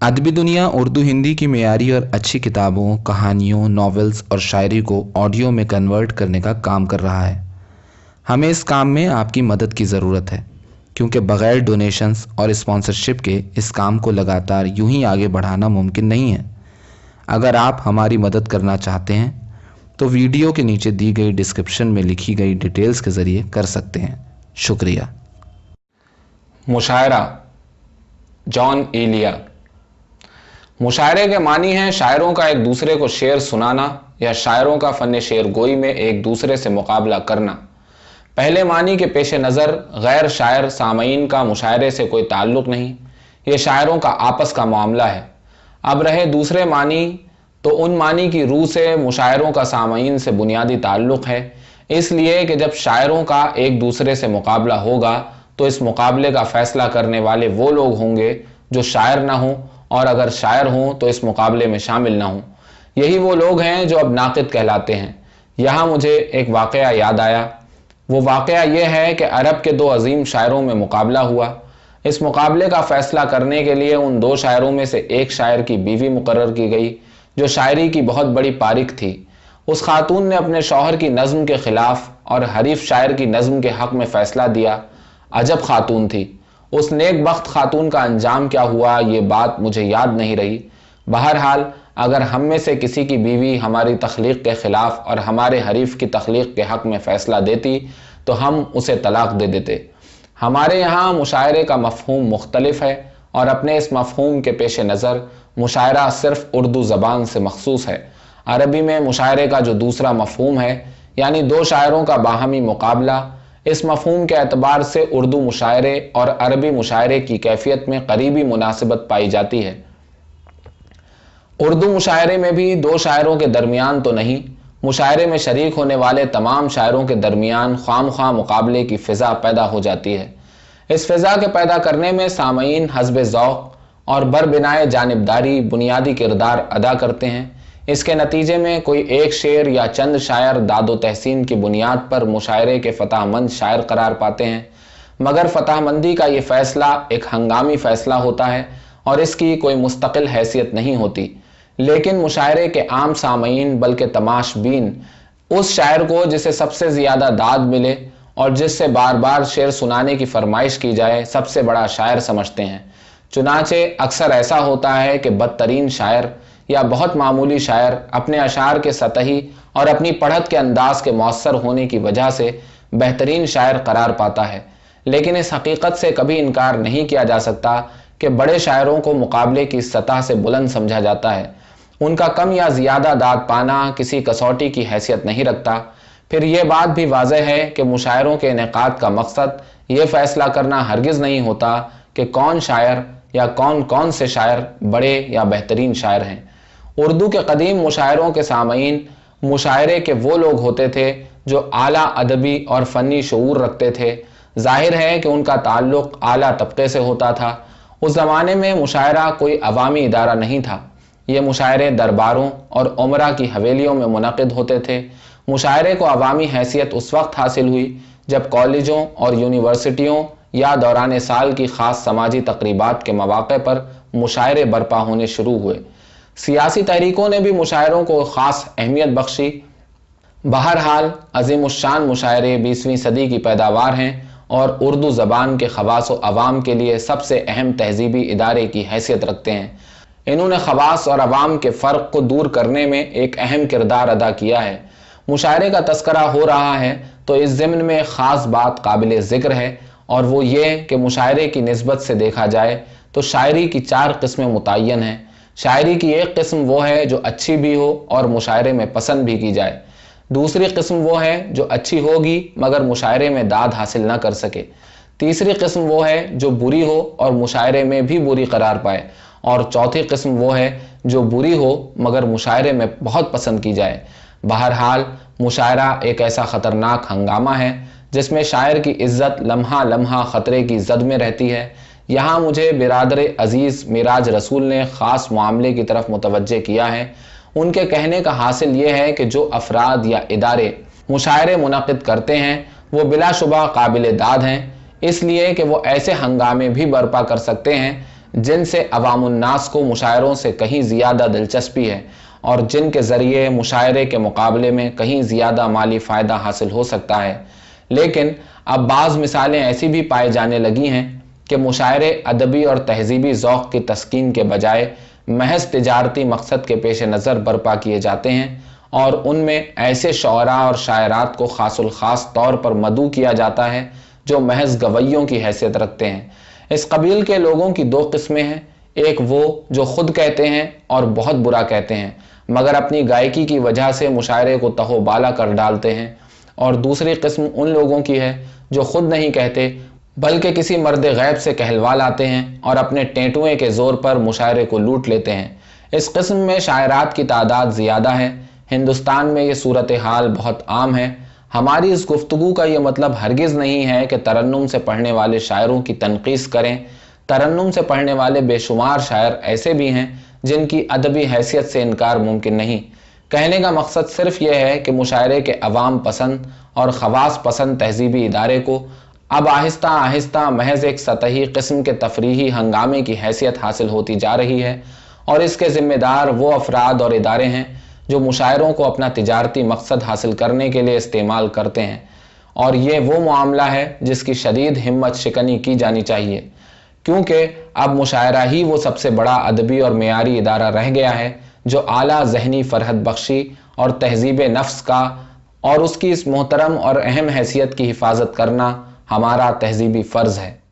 ادبی دنیا، اردو، ہندی کی معیاری اور اچھی کتابوں، کہانیوں، ناولز اور شاعری کو آڈیو میں کنورٹ کرنے کا کام کر رہا ہے۔ ہمیں اس کام میں آپ کی مدد کی ضرورت ہے، کیونکہ بغیر ڈونیشنز اور اسپانسرشپ کے اس کام کو لگاتار یوں ہی آگے بڑھانا ممکن نہیں ہے۔ اگر آپ ہماری مدد کرنا چاہتے ہیں، تو ویڈیو کے نیچے دی گئی ڈسکرپشن میں لکھی گئی ڈیٹیلز کے ذریعے کر سکتے ہیں۔ شکریہ۔ مشاعرہ جان ایلیا۔ مشاعرے کے معنی ہیں شاعروں کا ایک دوسرے کو شعر سنانا یا شاعروں کا فن شعر گوئی میں ایک دوسرے سے مقابلہ کرنا۔ پہلے معنی کے پیش نظر غیر شاعر سامعین کا مشاعرے سے کوئی تعلق نہیں، یہ شاعروں کا آپس کا معاملہ ہے۔ اب رہے دوسرے معنی، تو ان معنی کی روح سے مشاعروں کا سامعین سے بنیادی تعلق ہے۔ اس لیے کہ جب شاعروں کا ایک دوسرے سے مقابلہ ہوگا، تو اس مقابلے کا فیصلہ کرنے والے وہ لوگ ہوں گے جو شاعر نہ ہوں اور اگر شاعر ہوں تو اس مقابلے میں شامل نہ ہوں۔ یہی وہ لوگ ہیں جو اب ناقد کہلاتے ہیں۔ یہاں مجھے ایک واقعہ یاد آیا۔ وہ واقعہ یہ ہے کہ عرب کے دو عظیم شاعروں میں مقابلہ ہوا۔ اس مقابلے کا فیصلہ کرنے کے لیے ان دو شاعروں میں سے ایک شاعر کی بیوی مقرر کی گئی، جو شاعری کی بہت بڑی پارک تھی۔ اس خاتون نے اپنے شوہر کی نظم کے خلاف اور حریف شاعر کی نظم کے حق میں فیصلہ دیا۔ عجب خاتون تھی۔ اس نیک بخت خاتون کا انجام کیا ہوا یہ بات مجھے یاد نہیں رہی۔ بہرحال، اگر ہم میں سے کسی کی بیوی ہماری تخلیق کے خلاف اور ہمارے حریف کی تخلیق کے حق میں فیصلہ دیتی، تو ہم اسے طلاق دے دیتے۔ ہمارے یہاں مشاعرے کا مفہوم مختلف ہے اور اپنے اس مفہوم کے پیش نظر مشاعرہ صرف اردو زبان سے مخصوص ہے۔ عربی میں مشاعرے کا جو دوسرا مفہوم ہے یعنی دو شاعروں کا باہمی مقابلہ اس مفہوم کے اعتبار سے اردو مشاعرے اور عربی مشاعرے کی کیفیت میں قریبی مناسبت پائی جاتی ہے۔ اردو مشاعرے میں بھی دو شاعروں کے درمیان تو نہیں، مشاعرے میں شریک ہونے والے تمام شاعروں کے درمیان خام خواہ مقابلے کی فضا پیدا ہو جاتی ہے۔ اس فضا کے پیدا کرنے میں سامعین حزب ذوق اور بر بنائے جانبداری بنیادی کردار ادا کرتے ہیں۔ اس کے نتیجے میں کوئی ایک شعر یا چند شاعر داد و تحسین کی بنیاد پر مشاعرے کے فتح مند شاعر قرار پاتے ہیں۔ مگر فتح مندی کا یہ فیصلہ ایک ہنگامی فیصلہ ہوتا ہے اور اس کی کوئی مستقل حیثیت نہیں ہوتی۔ لیکن مشاعرے کے عام سامعین بلکہ تماش بین اس شاعر کو جسے سب سے زیادہ داد ملے اور جس سے بار بار شعر سنانے کی فرمائش کی جائے سب سے بڑا شاعر سمجھتے ہیں۔ چنانچہ اکثر ایسا ہوتا ہے کہ بدترین شاعر یا بہت معمولی شاعر اپنے اشعار کے سطحی اور اپنی پڑھت کے انداز کے مؤثر ہونے کی وجہ سے بہترین شاعر قرار پاتا ہے۔ لیکن اس حقیقت سے کبھی انکار نہیں کیا جا سکتا کہ بڑے شاعروں کو مقابلے کی سطح سے بلند سمجھا جاتا ہے۔ ان کا کم یا زیادہ داد پانا کسی کسوٹی کی حیثیت نہیں رکھتا۔ پھر یہ بات بھی واضح ہے کہ مشاعروں کے انعقاد کا مقصد یہ فیصلہ کرنا ہرگز نہیں ہوتا کہ کون شاعر یا کون کون سے شاعر بڑے یا بہترین شاعر ہیں۔ اردو کے قدیم مشاعروں کے سامعین، مشاعرے کے وہ لوگ ہوتے تھے جو اعلیٰ ادبی اور فنی شعور رکھتے تھے۔ ظاہر ہے کہ ان کا تعلق اعلیٰ طبقے سے ہوتا تھا۔ اس زمانے میں مشاعرہ کوئی عوامی ادارہ نہیں تھا۔ یہ مشاعرے درباروں اور عمرہ کی حویلیوں میں منعقد ہوتے تھے۔ مشاعرے کو عوامی حیثیت اس وقت حاصل ہوئی جب کالجوں اور یونیورسٹیوں یا دوران سال کی خاص سماجی تقریبات کے مواقع پر مشاعرے برپا ہونے شروع ہوئے۔ سیاسی تحریکوں نے بھی مشاعروں کو خاص اہمیت بخشی۔ بہرحال، عظیم الشان مشاعرے بیسویں صدی کی پیداوار ہیں اور اردو زبان کے خواص و عوام کے لیے سب سے اہم تہذیبی ادارے کی حیثیت رکھتے ہیں۔ انہوں نے خواص اور عوام کے فرق کو دور کرنے میں ایک اہم کردار ادا کیا ہے۔ مشاعرے کا تذکرہ ہو رہا ہے تو اس ضمن میں خاص بات قابل ذکر ہے اور وہ یہ کہ مشاعرے کی نسبت سے دیکھا جائے تو شاعری کی چار قسمیں متعین ہیں۔ شاعری کی ایک قسم وہ ہے جو اچھی بھی ہو اور مشاعرے میں پسند بھی کی جائے۔ دوسری قسم وہ ہے جو اچھی ہوگی مگر مشاعرے میں داد حاصل نہ کر سکے۔ تیسری قسم وہ ہے جو بری ہو اور مشاعرے میں بھی بری قرار پائے۔ اور چوتھی قسم وہ ہے جو بری ہو مگر مشاعرے میں بہت پسند کی جائے۔ بہرحال، مشاعرہ ایک ایسا خطرناک ہنگامہ ہے جس میں شاعر کی عزت لمحہ لمحہ خطرے کی زد میں رہتی ہے۔ یہاں مجھے برادر عزیز میراج رسول نے خاص معاملے کی طرف متوجہ کیا ہے۔ ان کے کہنے کا حاصل یہ ہے کہ جو افراد یا ادارے مشاعرے منعقد کرتے ہیں، وہ بلا شبہ قابل داد ہیں۔ اس لیے کہ وہ ایسے ہنگامے بھی برپا کر سکتے ہیں، جن سے عوام الناس کو مشاعروں سے کہیں زیادہ دلچسپی ہے اور جن کے ذریعے مشاعرے کے مقابلے میں کہیں زیادہ مالی فائدہ حاصل ہو سکتا ہے۔ لیکن اب بعض مثالیں ایسی بھی پائے جانے لگی ہیں کہ مشاعرے، ادبی اور تہذیبی ذوق کی تسکین کے بجائے محض تجارتی مقصد کے پیش نظر برپا کیے جاتے ہیں اور ان میں ایسے شعراء اور شاعرات کو خاص الخاص طور پر مدعو کیا جاتا ہے جو محض گویوں کی حیثیت رکھتے ہیں۔ اس قبیل کے لوگوں کی دو قسمیں ہیں، ایک وہ جو خود کہتے ہیں اور بہت برا کہتے ہیں، مگر اپنی گائکی کی وجہ سے مشاعرے کو تہو بالا کر ڈالتے ہیں۔ اور دوسری قسم ان لوگوں کی ہے جو خود نہیں کہتے بلکہ کسی مرد غیب سے کہلوا لاتے ہیں اور اپنے ٹینٹوئے کے زور پر مشاعرے کو لوٹ لیتے ہیں۔ اس قسم میں شاعرات کی تعداد زیادہ ہے۔ ہندوستان میں یہ صورتحال بہت عام ہے۔ ہماری اس گفتگو کا یہ مطلب ہرگز نہیں ہے کہ ترنم سے پڑھنے والے شاعروں کی تنقیص کریں۔ ترنم سے پڑھنے والے بے شمار شاعر ایسے بھی ہیں جن کی ادبی حیثیت سے انکار ممکن نہیں۔ کہنے کا مقصد صرف یہ ہے کہ مشاعرے کے عوام پسند اور خواص پسند تہذیبی ادارے کو اب آہستہ آہستہ محض ایک سطحی قسم کے تفریحی ہنگامے کی حیثیت حاصل ہوتی جا رہی ہے اور اس کے ذمہ دار وہ افراد اور ادارے ہیں جو مشاعروں کو اپنا تجارتی مقصد حاصل کرنے کے لیے استعمال کرتے ہیں اور یہ وہ معاملہ ہے جس کی شدید ہمت شکنی کی جانی چاہیے، کیونکہ اب مشاعرہ ہی وہ سب سے بڑا ادبی اور معیاری ادارہ رہ گیا ہے جو اعلیٰ ذہنی فرحت بخشی اور تہذیب نفس کا اور اس کی اس محترم اور اہم حیثیت کی حفاظت کرنا ہمارا تہذیبی فرض ہے۔